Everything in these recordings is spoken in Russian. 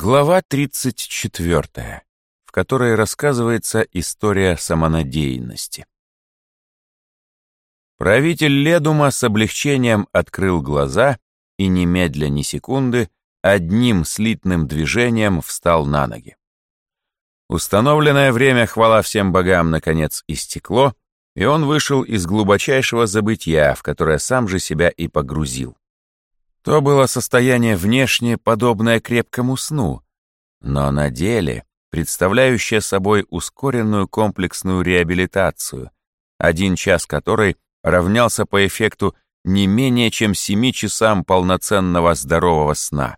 Глава 34, в которой рассказывается история самонадеянности. Правитель Ледума с облегчением открыл глаза и немедля ни секунды одним слитным движением встал на ноги. Установленное время, хвала всем богам, наконец истекло, и он вышел из глубочайшего забытия, в которое сам же себя и погрузил. То было состояние внешне подобное крепкому сну, но на деле представляющее собой ускоренную комплексную реабилитацию, один час которой равнялся по эффекту не менее чем семи часам полноценного здорового сна.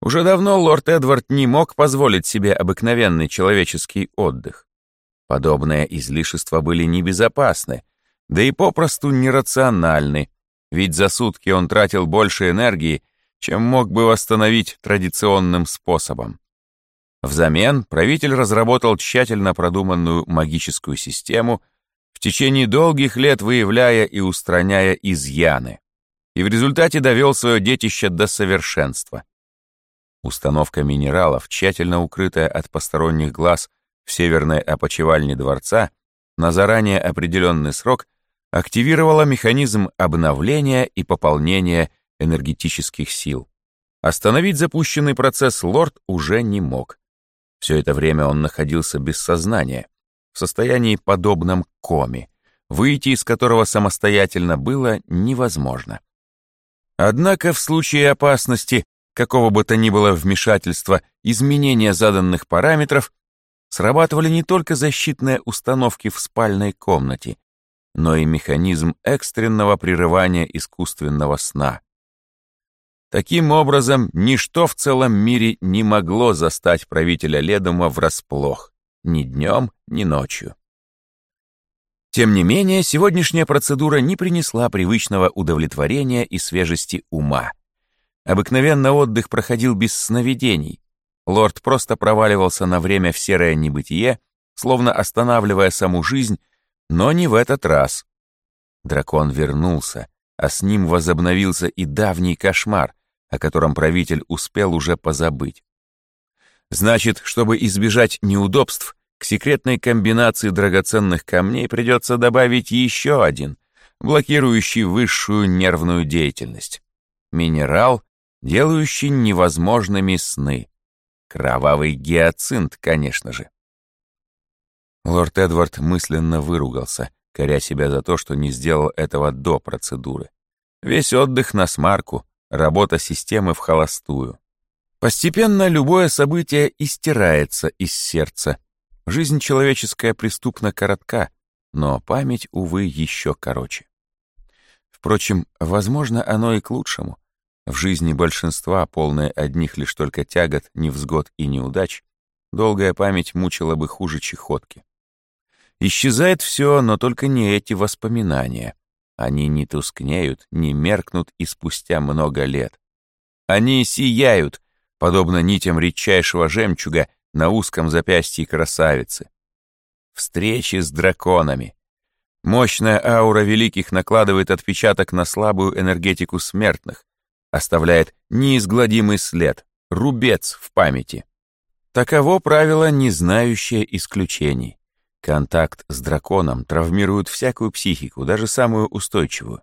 Уже давно лорд Эдвард не мог позволить себе обыкновенный человеческий отдых. Подобные излишества были небезопасны, да и попросту нерациональны, ведь за сутки он тратил больше энергии, чем мог бы восстановить традиционным способом. Взамен правитель разработал тщательно продуманную магическую систему, в течение долгих лет выявляя и устраняя изъяны, и в результате довел свое детище до совершенства. Установка минералов, тщательно укрытая от посторонних глаз в северной опочивальне дворца, на заранее определенный срок активировала механизм обновления и пополнения энергетических сил. Остановить запущенный процесс лорд уже не мог. Все это время он находился без сознания, в состоянии подобном коме, выйти из которого самостоятельно было невозможно. Однако в случае опасности какого бы то ни было вмешательства, изменения заданных параметров, срабатывали не только защитные установки в спальной комнате, но и механизм экстренного прерывания искусственного сна. Таким образом, ничто в целом мире не могло застать правителя Ледума врасплох, ни днем, ни ночью. Тем не менее, сегодняшняя процедура не принесла привычного удовлетворения и свежести ума. Обыкновенно отдых проходил без сновидений. Лорд просто проваливался на время в серое небытие, словно останавливая саму жизнь, но не в этот раз. Дракон вернулся, а с ним возобновился и давний кошмар, о котором правитель успел уже позабыть. Значит, чтобы избежать неудобств, к секретной комбинации драгоценных камней придется добавить еще один, блокирующий высшую нервную деятельность. Минерал, делающий невозможными сны. Кровавый гиацинт, конечно же. Лорд Эдвард мысленно выругался, коря себя за то, что не сделал этого до процедуры. Весь отдых на смарку, работа системы в холостую. Постепенно любое событие истирается из сердца. Жизнь человеческая преступно коротка, но память, увы, еще короче. Впрочем, возможно, оно и к лучшему. В жизни большинства, полной одних лишь только тягот, невзгод и неудач, долгая память мучила бы хуже чехотки. Исчезает все, но только не эти воспоминания. Они не тускнеют, не меркнут и спустя много лет. Они сияют, подобно нитям редчайшего жемчуга на узком запястье красавицы. Встречи с драконами. Мощная аура великих накладывает отпечаток на слабую энергетику смертных, оставляет неизгладимый след, рубец в памяти. Таково правило, не знающее исключений. Контакт с драконом травмирует всякую психику, даже самую устойчивую.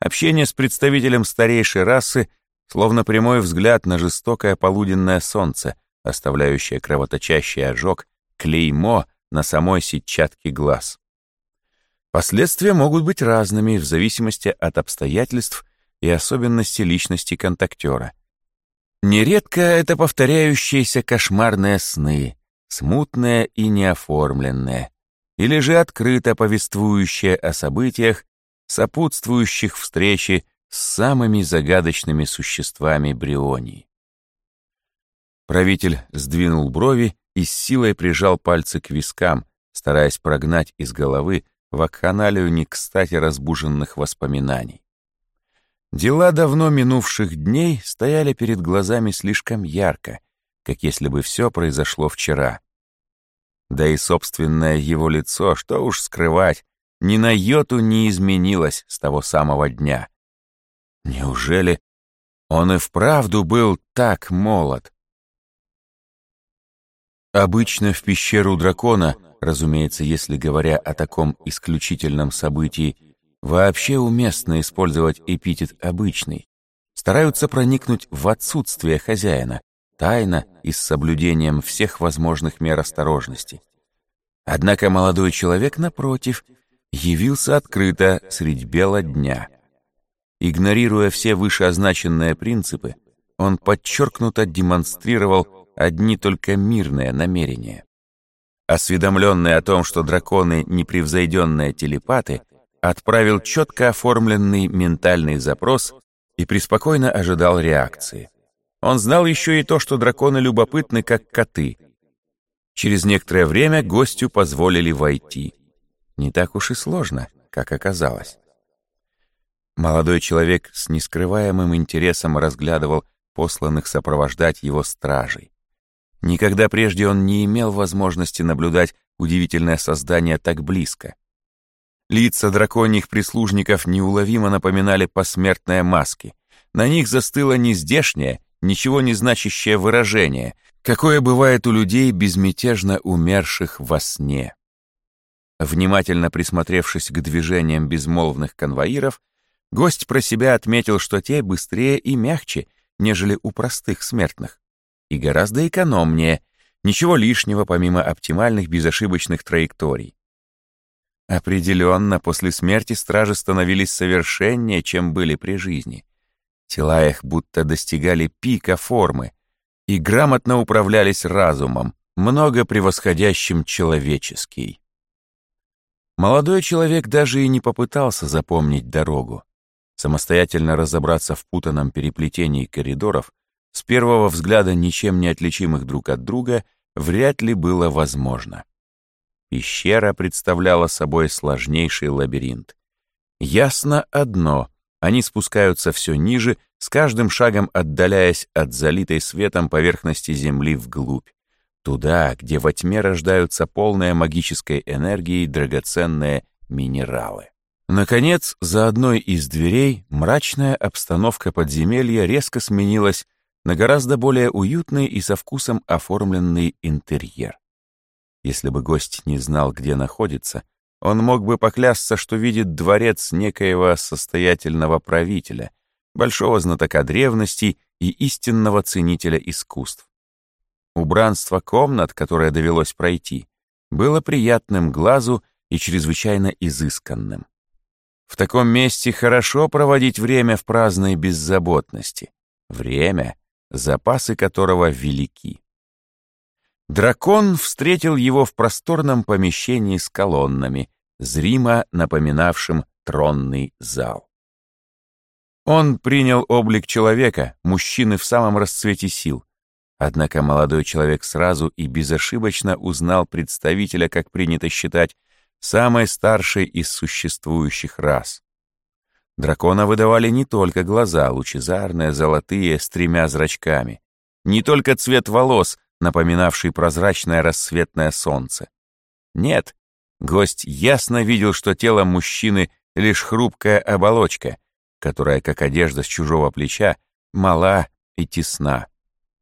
Общение с представителем старейшей расы словно прямой взгляд на жестокое полуденное солнце, оставляющее кровоточащий ожог, клеймо на самой сетчатке глаз. Последствия могут быть разными в зависимости от обстоятельств и особенности личности контактера. Нередко это повторяющиеся кошмарные сны, смутные и неоформленные, или же открыто повествующие о событиях, сопутствующих встрече с самыми загадочными существами Брионии. Правитель сдвинул брови и с силой прижал пальцы к вискам, стараясь прогнать из головы вакханалию не кстати разбуженных воспоминаний. Дела давно минувших дней стояли перед глазами слишком ярко, как если бы все произошло вчера. Да и собственное его лицо, что уж скрывать, ни на йоту не изменилось с того самого дня. Неужели он и вправду был так молод? Обычно в пещеру дракона, разумеется, если говоря о таком исключительном событии, вообще уместно использовать эпитет «обычный», стараются проникнуть в отсутствие хозяина, тайно и с соблюдением всех возможных мер осторожности. Однако молодой человек, напротив, явился открыто средь бела дня. Игнорируя все вышеозначенные принципы, он подчеркнуто демонстрировал одни только мирные намерения. Осведомленный о том, что драконы — непревзойденные телепаты, отправил четко оформленный ментальный запрос и преспокойно ожидал реакции. Он знал еще и то, что драконы любопытны, как коты. Через некоторое время гостю позволили войти. Не так уж и сложно, как оказалось. Молодой человек с нескрываемым интересом разглядывал посланных сопровождать его стражей. Никогда прежде он не имел возможности наблюдать удивительное создание так близко. Лица драконьих прислужников неуловимо напоминали посмертные маски. На них застыло нездешнее, ничего не значащее выражение, какое бывает у людей, безмятежно умерших во сне. Внимательно присмотревшись к движениям безмолвных конвоиров, гость про себя отметил, что те быстрее и мягче, нежели у простых смертных, и гораздо экономнее, ничего лишнего помимо оптимальных безошибочных траекторий. Определенно, после смерти стражи становились совершеннее, чем были при жизни. Тела их будто достигали пика формы и грамотно управлялись разумом, много превосходящим человеческий. Молодой человек даже и не попытался запомнить дорогу. Самостоятельно разобраться в путанном переплетении коридоров, с первого взгляда ничем не отличимых друг от друга, вряд ли было возможно. Пещера представляла собой сложнейший лабиринт. Ясно одно — они спускаются все ниже, с каждым шагом отдаляясь от залитой светом поверхности Земли вглубь, туда, где во тьме рождаются полные магической энергией драгоценные минералы. Наконец, за одной из дверей мрачная обстановка подземелья резко сменилась на гораздо более уютный и со вкусом оформленный интерьер. Если бы гость не знал, где находится, он мог бы поклясться, что видит дворец некоего состоятельного правителя, большого знатока древностей и истинного ценителя искусств. Убранство комнат, которое довелось пройти, было приятным глазу и чрезвычайно изысканным. В таком месте хорошо проводить время в праздной беззаботности. Время, запасы которого велики. Дракон встретил его в просторном помещении с колоннами, зримо напоминавшим тронный зал. Он принял облик человека, мужчины в самом расцвете сил. Однако молодой человек сразу и безошибочно узнал представителя, как принято считать, самой старшей из существующих рас. Дракона выдавали не только глаза, лучезарные, золотые, с тремя зрачками, не только цвет волос, напоминавший прозрачное рассветное солнце. Нет, гость ясно видел, что тело мужчины — лишь хрупкая оболочка, которая, как одежда с чужого плеча, мала и тесна.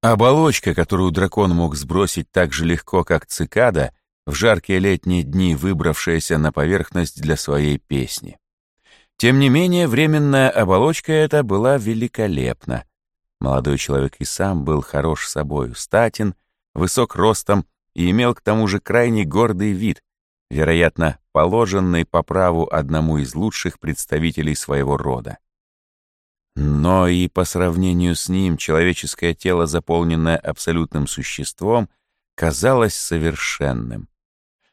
Оболочка, которую дракон мог сбросить так же легко, как цикада, в жаркие летние дни выбравшаяся на поверхность для своей песни. Тем не менее, временная оболочка эта была великолепна. Молодой человек и сам был хорош собою, статен, высок ростом и имел к тому же крайне гордый вид, вероятно, положенный по праву одному из лучших представителей своего рода. Но и по сравнению с ним человеческое тело, заполненное абсолютным существом, казалось совершенным.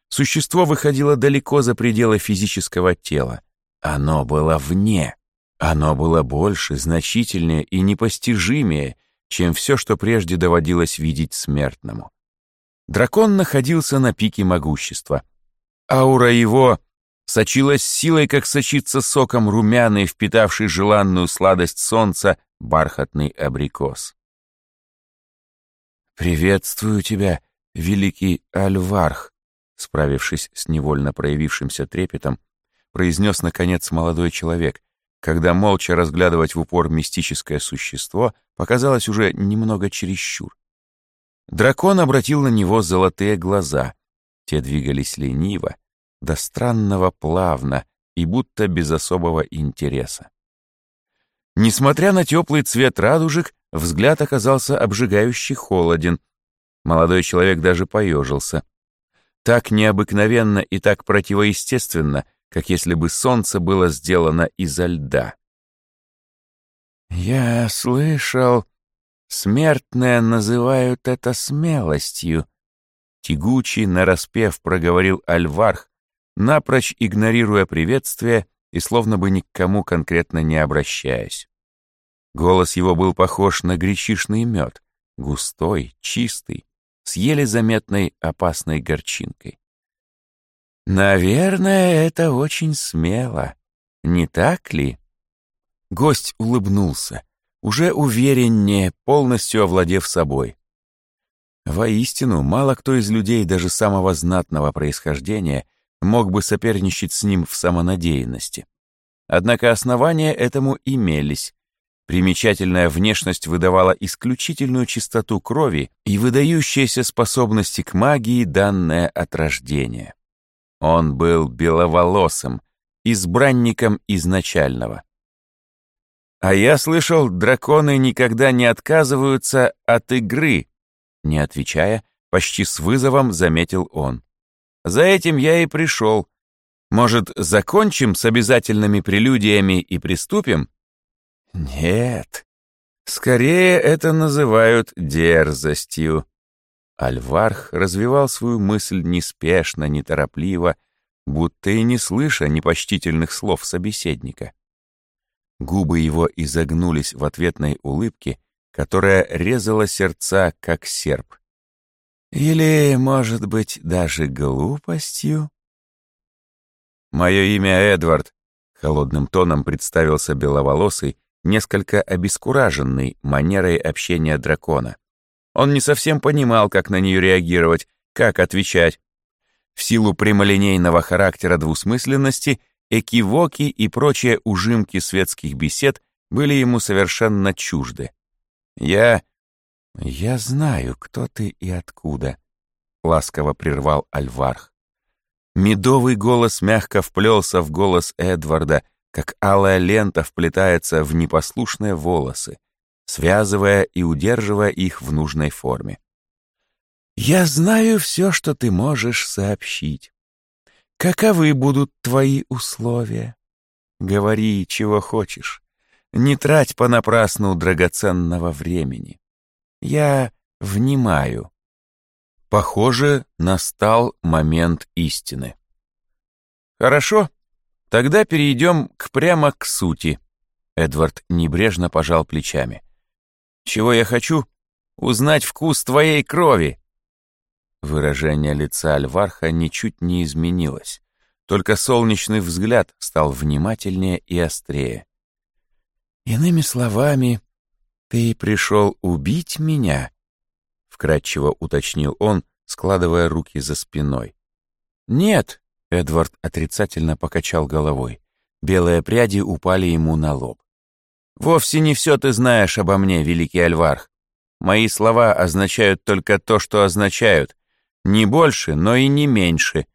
Существо выходило далеко за пределы физического тела. Оно было вне. Оно было больше, значительнее и непостижимее, чем все, что прежде доводилось видеть смертному. Дракон находился на пике могущества. Аура его сочилась силой, как сочится соком румяный, впитавший желанную сладость солнца, бархатный абрикос. «Приветствую тебя, великий Альварх», справившись с невольно проявившимся трепетом, произнес, наконец, молодой человек, когда молча разглядывать в упор мистическое существо показалось уже немного чересчур. Дракон обратил на него золотые глаза. Те двигались лениво, до странного плавно и будто без особого интереса. Несмотря на теплый цвет радужек, взгляд оказался обжигающе холоден. Молодой человек даже поежился. Так необыкновенно и так противоестественно, как если бы солнце было сделано изо льда. «Я слышал, смертные называют это смелостью», тягучий, нараспев проговорил Альварх, напрочь игнорируя приветствие и словно бы ни к кому конкретно не обращаясь. Голос его был похож на гречишный мед, густой, чистый, с еле заметной опасной горчинкой. «Наверное, это очень смело, не так ли?» Гость улыбнулся, уже увереннее, полностью овладев собой. Воистину, мало кто из людей даже самого знатного происхождения мог бы соперничать с ним в самонадеянности. Однако основания этому имелись. Примечательная внешность выдавала исключительную чистоту крови и выдающиеся способности к магии, данные от рождения. Он был беловолосым, избранником изначального. «А я слышал, драконы никогда не отказываются от игры», не отвечая, почти с вызовом заметил он. За этим я и пришел. Может, закончим с обязательными прелюдиями и приступим? Нет. Скорее это называют дерзостью. Альварх развивал свою мысль неспешно, неторопливо, будто и не слыша непочтительных слов собеседника. Губы его изогнулись в ответной улыбке, которая резала сердца, как серп. Или, может быть, даже глупостью? Мое имя Эдвард, холодным тоном представился беловолосый, несколько обескураженный манерой общения дракона. Он не совсем понимал, как на нее реагировать, как отвечать. В силу прямолинейного характера двусмысленности, экивоки и прочие ужимки светских бесед были ему совершенно чужды. Я «Я знаю, кто ты и откуда», — ласково прервал Альварх. Медовый голос мягко вплелся в голос Эдварда, как алая лента вплетается в непослушные волосы, связывая и удерживая их в нужной форме. «Я знаю все, что ты можешь сообщить. Каковы будут твои условия? Говори, чего хочешь. Не трать понапрасну драгоценного времени. Я внимаю. Похоже, настал момент истины. Хорошо, тогда перейдем к прямо к сути. Эдвард небрежно пожал плечами. Чего я хочу? Узнать вкус твоей крови. Выражение лица Альварха ничуть не изменилось, только солнечный взгляд стал внимательнее и острее. Иными словами, «Ты пришел убить меня?» — вкратчиво уточнил он, складывая руки за спиной. «Нет», — Эдвард отрицательно покачал головой. Белые пряди упали ему на лоб. «Вовсе не все ты знаешь обо мне, великий Альварх. Мои слова означают только то, что означают. Не больше, но и не меньше.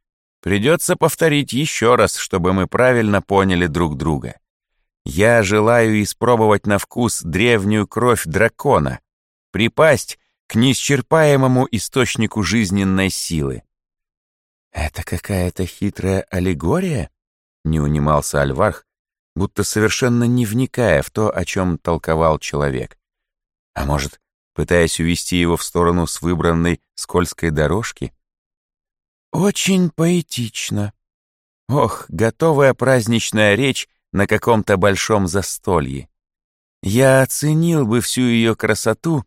Придется повторить еще раз, чтобы мы правильно поняли друг друга. Я желаю испробовать на вкус древнюю кровь дракона, припасть к неисчерпаемому источнику жизненной силы. «Это какая-то хитрая аллегория?» — не унимался Альварх, будто совершенно не вникая в то, о чем толковал человек. А может, пытаясь увести его в сторону с выбранной скользкой дорожки? «Очень поэтично. Ох, готовая праздничная речь на каком-то большом застолье. Я оценил бы всю ее красоту,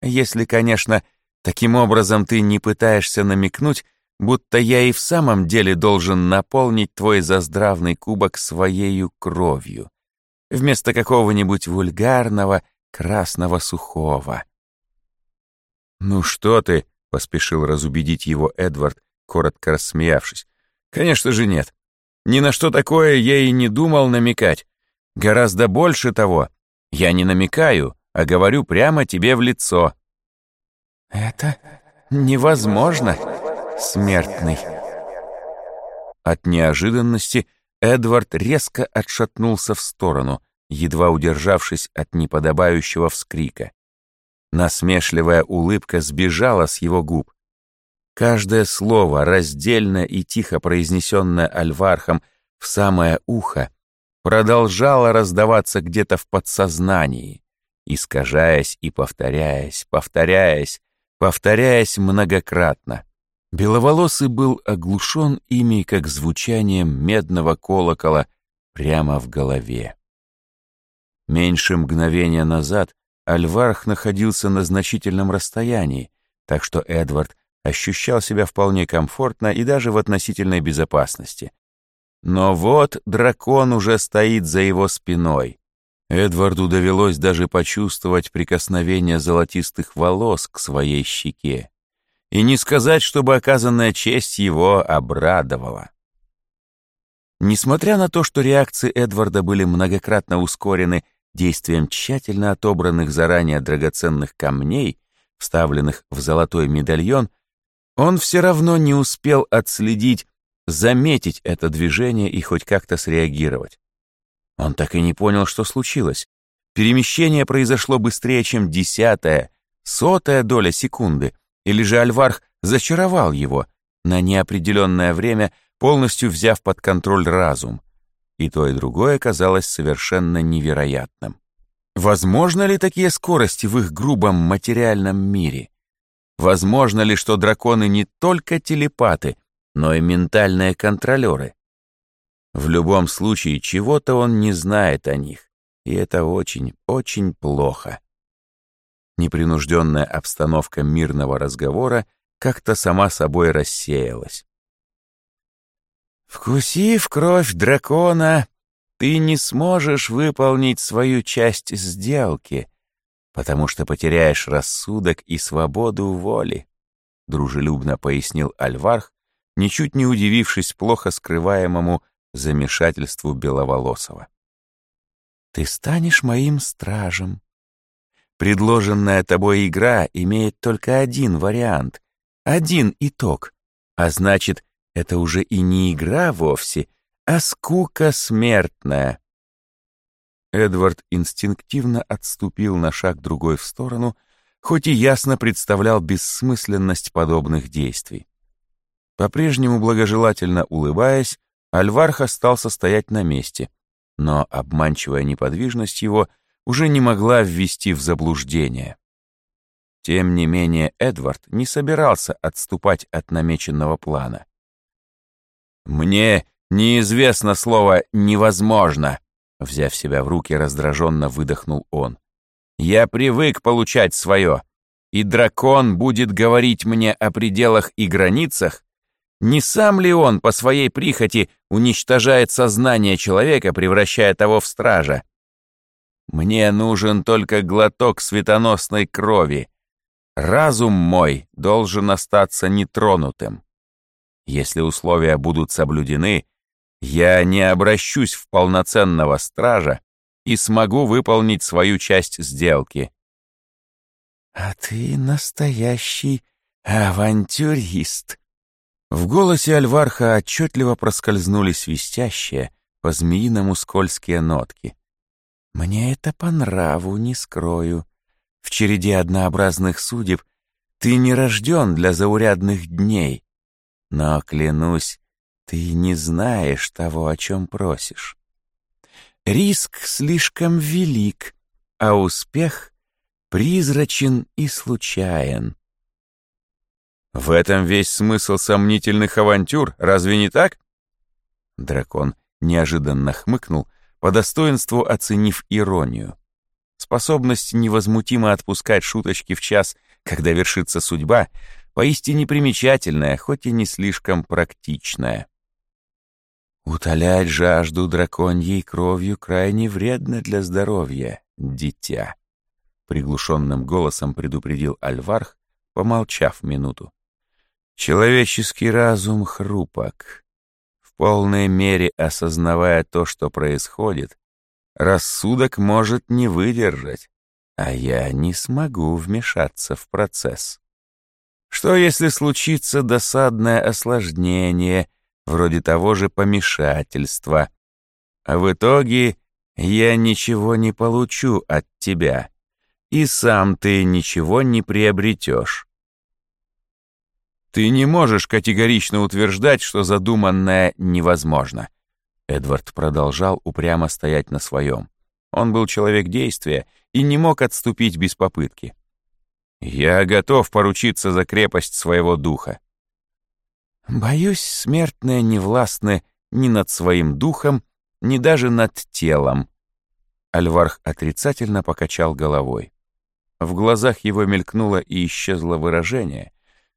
если, конечно, таким образом ты не пытаешься намекнуть, будто я и в самом деле должен наполнить твой заздравный кубок своею кровью, вместо какого-нибудь вульгарного красного сухого. «Ну что ты?» — поспешил разубедить его Эдвард, коротко рассмеявшись. «Конечно же нет. Ни на что такое я и не думал намекать. Гораздо больше того, я не намекаю, а говорю прямо тебе в лицо. «Это невозможно, смертный». От неожиданности Эдвард резко отшатнулся в сторону, едва удержавшись от неподобающего вскрика. Насмешливая улыбка сбежала с его губ. Каждое слово, раздельно и тихо произнесенное Альвархом в самое ухо, продолжало раздаваться где-то в подсознании, искажаясь и повторяясь, повторяясь, повторяясь многократно. Беловолосый был оглушен ими, как звучанием медного колокола прямо в голове. Меньше мгновения назад Альварх находился на значительном расстоянии, так что Эдвард ощущал себя вполне комфортно и даже в относительной безопасности. Но вот дракон уже стоит за его спиной. Эдварду довелось даже почувствовать прикосновение золотистых волос к своей щеке. И не сказать, чтобы оказанная честь его обрадовала. Несмотря на то, что реакции Эдварда были многократно ускорены действием тщательно отобранных заранее драгоценных камней, вставленных в золотой медальон, он все равно не успел отследить, заметить это движение и хоть как-то среагировать. Он так и не понял, что случилось. Перемещение произошло быстрее, чем десятая, сотая доля секунды, или же Альварх зачаровал его на неопределенное время, полностью взяв под контроль разум. И то, и другое казалось совершенно невероятным. Возможно ли такие скорости в их грубом материальном мире? Возможно ли, что драконы не только телепаты, но и ментальные контролеры? В любом случае, чего-то он не знает о них, и это очень, очень плохо. Непринужденная обстановка мирного разговора как-то сама собой рассеялась. «Вкусив кровь дракона, ты не сможешь выполнить свою часть сделки», потому что потеряешь рассудок и свободу воли», — дружелюбно пояснил Альварх, ничуть не удивившись плохо скрываемому замешательству Беловолосого. «Ты станешь моим стражем. Предложенная тобой игра имеет только один вариант, один итог, а значит, это уже и не игра вовсе, а скука смертная». Эдвард инстинктивно отступил на шаг другой в сторону, хоть и ясно представлял бессмысленность подобных действий. По-прежнему благожелательно улыбаясь, Альварх остался стоять на месте, но обманчивая неподвижность его уже не могла ввести в заблуждение. Тем не менее Эдвард не собирался отступать от намеченного плана. «Мне неизвестно слово «невозможно», Взяв себя в руки, раздраженно выдохнул он. «Я привык получать свое, и дракон будет говорить мне о пределах и границах? Не сам ли он по своей прихоти уничтожает сознание человека, превращая того в стража? Мне нужен только глоток светоносной крови. Разум мой должен остаться нетронутым. Если условия будут соблюдены, я не обращусь в полноценного стража и смогу выполнить свою часть сделки. «А ты настоящий авантюрист!» В голосе Альварха отчетливо проскользнули свистящие, по-змеиному скользкие нотки. «Мне это по нраву, не скрою. В череде однообразных судеб ты не рожден для заурядных дней. Но, клянусь, ты не знаешь того, о чем просишь. Риск слишком велик, а успех призрачен и случайен. В этом весь смысл сомнительных авантюр, разве не так? Дракон неожиданно хмыкнул, по достоинству оценив иронию. Способность невозмутимо отпускать шуточки в час, когда вершится судьба, поистине примечательная, хоть и не слишком практичная. Утолять жажду драконьей кровью крайне вредно для здоровья, дитя. Приглушенным голосом предупредил Альварх, помолчав минуту. Человеческий разум хрупок. В полной мере осознавая то, что происходит, рассудок может не выдержать, а я не смогу вмешаться в процесс. Что, если случится досадное осложнение, вроде того же помешательства? А в итоге я ничего не получу от тебя, и сам ты ничего не приобретешь. Ты не можешь категорично утверждать, что задуманное невозможно. Эдвард продолжал упрямо стоять на своем. Он был человек действия и не мог отступить без попытки. «Я готов поручиться за крепость своего духа». «Боюсь, смертные не властны ни над своим духом, ни даже над телом». Альварх отрицательно покачал головой. В глазах его мелькнуло и исчезло выражение,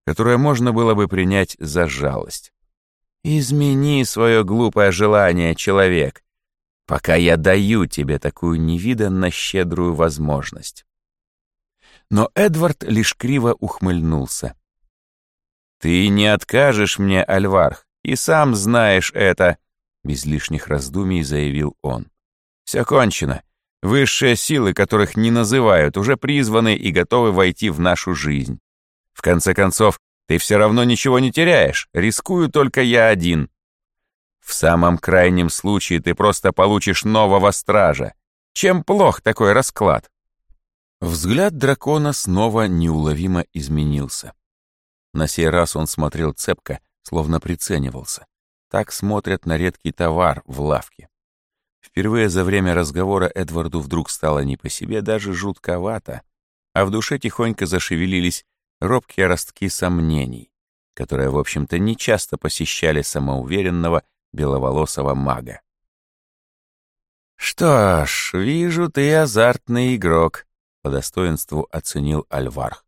которое можно было бы принять за жалость. «Измени свое глупое желание, человек, пока я даю тебе такую невиданно щедрую возможность». Но Эдвард лишь криво ухмыльнулся. «Ты не откажешь мне, Альварх, и сам знаешь это», — без лишних раздумий заявил он. «Все кончено. Высшие силы, которых не называют, уже призваны и готовы войти в нашу жизнь. В конце концов, ты все равно ничего не теряешь, рискую только я один. В самом крайнем случае ты просто получишь нового стража. Чем плох такой расклад? Взгляд дракона снова неуловимо изменился. На сей раз он смотрел цепко, словно приценивался. Так смотрят на редкий товар в лавке. Впервые за время разговора Эдварду вдруг стало не по себе, даже жутковато, а в душе тихонько зашевелились робкие ростки сомнений, которые, в общем-то, нечасто посещали самоуверенного беловолосого мага. «Что ж, вижу, ты азартный игрок», — по достоинству оценил Альварх.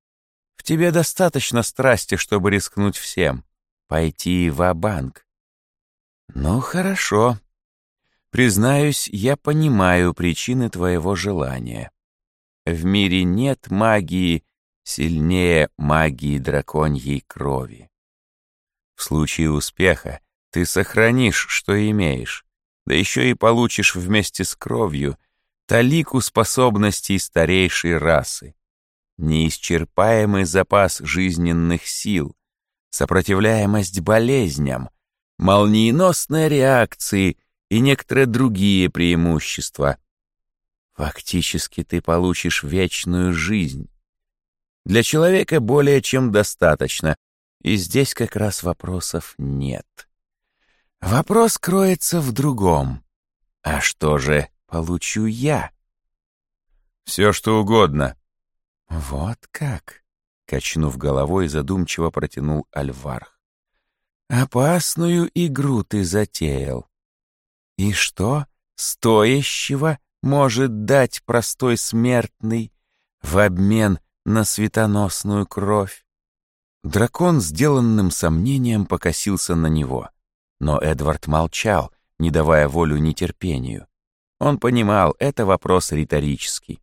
«В тебе достаточно страсти, чтобы рискнуть всем, пойти в банк «Ну, хорошо. Признаюсь, я понимаю причины твоего желания. В мире нет магии, сильнее магии драконьей крови. В случае успеха ты сохранишь, что имеешь, да еще и получишь вместе с кровью талику способностей старейшей расы, неисчерпаемый запас жизненных сил, сопротивляемость болезням, молниеносные реакции и некоторые другие преимущества. Фактически ты получишь вечную жизнь, для человека более чем достаточно, и здесь как раз вопросов нет. Вопрос кроется в другом. А что же получу я? Все, что угодно. Вот как, качнув головой, задумчиво протянул Альварх. Опасную игру ты затеял. И что стоящего может дать простой смертный в обмен на светоносную кровь. Дракон сделанным сомнением покосился на него, но Эдвард молчал, не давая волю нетерпению. Он понимал, это вопрос риторический.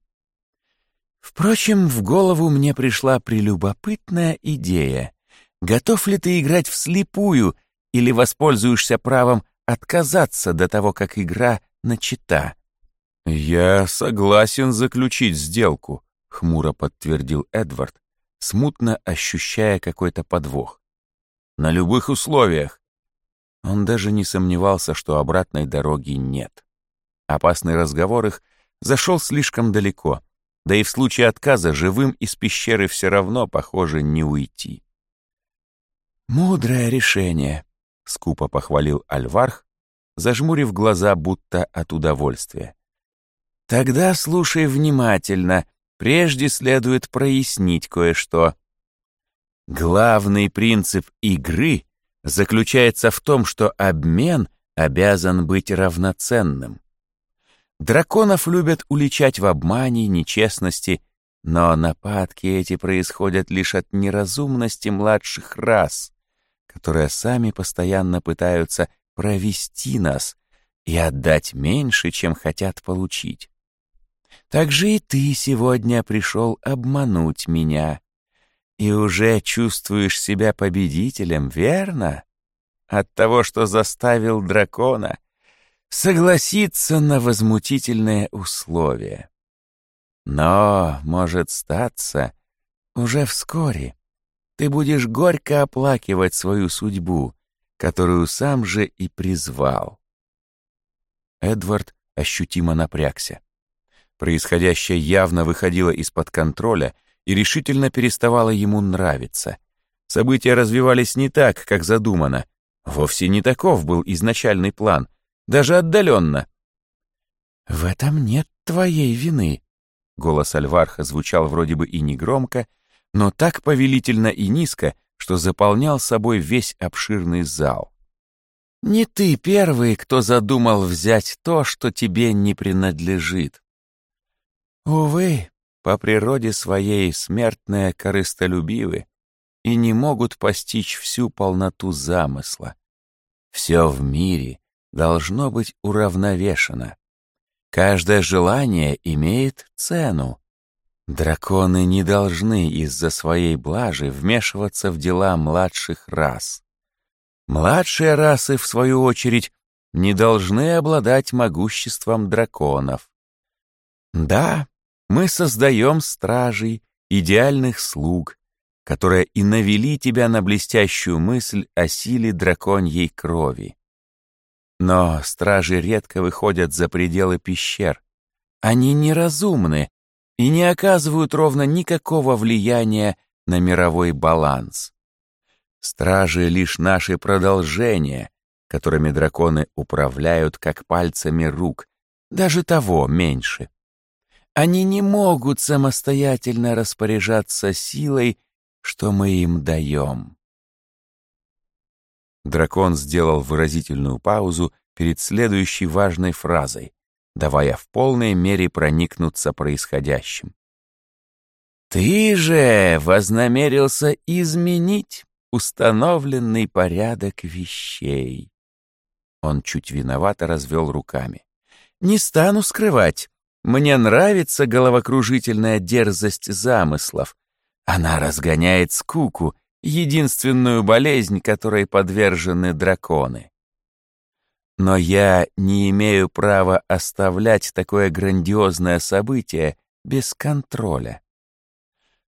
Впрочем, в голову мне пришла прелюбопытная идея. Готов ли ты играть вслепую или воспользуешься правом отказаться до того, как игра начата? Я согласен заключить сделку, хмуро подтвердил Эдвард, смутно ощущая какой-то подвох. На любых условиях. Он даже не сомневался, что обратной дороги нет. Опасный разговор их зашел слишком далеко, да и в случае отказа живым из пещеры все равно, похоже, не уйти. «Мудрое решение», — скупо похвалил Альварх, зажмурив глаза будто от удовольствия. «Тогда слушай внимательно прежде следует прояснить кое-что. Главный принцип игры заключается в том, что обмен обязан быть равноценным. Драконов любят уличать в обмане, нечестности, но нападки эти происходят лишь от неразумности младших рас, которые сами постоянно пытаются провести нас и отдать меньше, чем хотят получить. Так же и ты сегодня пришел обмануть меня. И уже чувствуешь себя победителем, верно? От того, что заставил дракона согласиться на возмутительные условия. Но, может статься, уже вскоре ты будешь горько оплакивать свою судьбу, которую сам же и призвал. Эдвард ощутимо напрягся. Происходящее явно выходило из-под контроля и решительно переставало ему нравиться. События развивались не так, как задумано. Вовсе не таков был изначальный план, даже отдаленно. «В этом нет твоей вины», — голос Альварха звучал вроде бы и негромко, но так повелительно и низко, что заполнял собой весь обширный зал. «Не ты первый, кто задумал взять то, что тебе не принадлежит. Увы, по природе своей смертные корыстолюбивы и не могут постичь всю полноту замысла. Все в мире должно быть уравновешено. Каждое желание имеет цену. Драконы не должны из-за своей блажи вмешиваться в дела младших рас. Младшие расы, в свою очередь, не должны обладать могуществом драконов. Да, мы создаем стражей, идеальных слуг, которые и навели тебя на блестящую мысль о силе драконьей крови. Но стражи редко выходят за пределы пещер. Они неразумны и не оказывают ровно никакого влияния на мировой баланс. Стражи — лишь наши продолжения, которыми драконы управляют как пальцами рук, даже того меньше. Они не могут самостоятельно распоряжаться силой, что мы им даем. Дракон сделал выразительную паузу перед следующей важной фразой, давая в полной мере проникнуться происходящим. «Ты же вознамерился изменить установленный порядок вещей». Он чуть виновато развел руками. «Не стану скрывать, мне нравится головокружительная дерзость замыслов. Она разгоняет скуку, единственную болезнь, которой подвержены драконы. Но я не имею права оставлять такое грандиозное событие без контроля.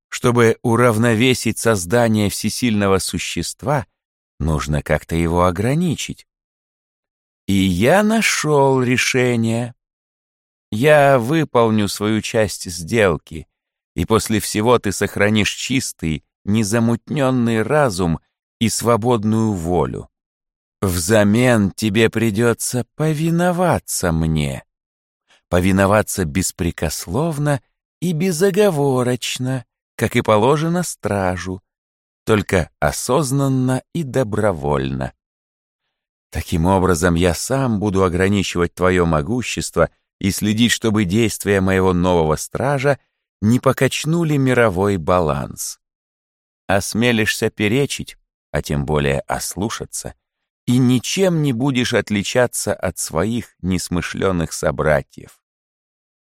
Чтобы уравновесить создание всесильного существа, нужно как-то его ограничить. И я нашел решение. Я выполню свою часть сделки, и после всего ты сохранишь чистый, незамутненный разум и свободную волю. Взамен тебе придется повиноваться мне. Повиноваться беспрекословно и безоговорочно, как и положено стражу, только осознанно и добровольно. Таким образом, я сам буду ограничивать твое могущество — и следить, чтобы действия моего нового стража не покачнули мировой баланс. Осмелишься перечить, а тем более ослушаться, и ничем не будешь отличаться от своих несмышленных собратьев.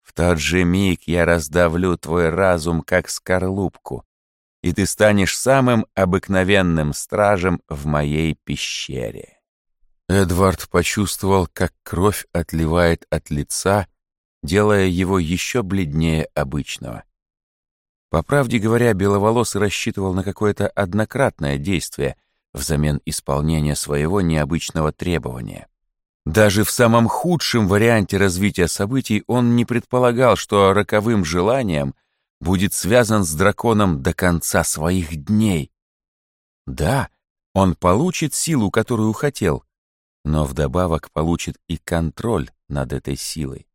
В тот же миг я раздавлю твой разум, как скорлупку, и ты станешь самым обыкновенным стражем в моей пещере. Эдвард почувствовал, как кровь отливает от лица, делая его еще бледнее обычного. По правде говоря, Беловолосый рассчитывал на какое-то однократное действие взамен исполнения своего необычного требования. Даже в самом худшем варианте развития событий он не предполагал, что роковым желанием будет связан с драконом до конца своих дней. Да, он получит силу, которую хотел, но вдобавок получит и контроль над этой силой.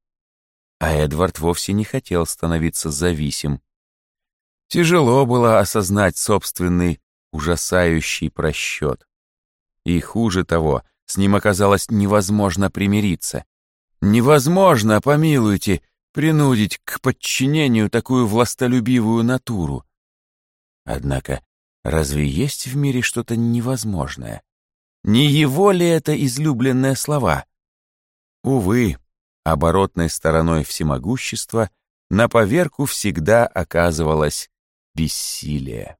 А Эдвард вовсе не хотел становиться зависим. Тяжело было осознать собственный ужасающий просчет. И хуже того, с ним оказалось невозможно примириться. Невозможно, помилуйте, принудить к подчинению такую властолюбивую натуру. Однако, разве есть в мире что-то невозможное? Не его ли это излюбленные слова? Увы, оборотной стороной всемогущества на поверку всегда оказывалось бессилие.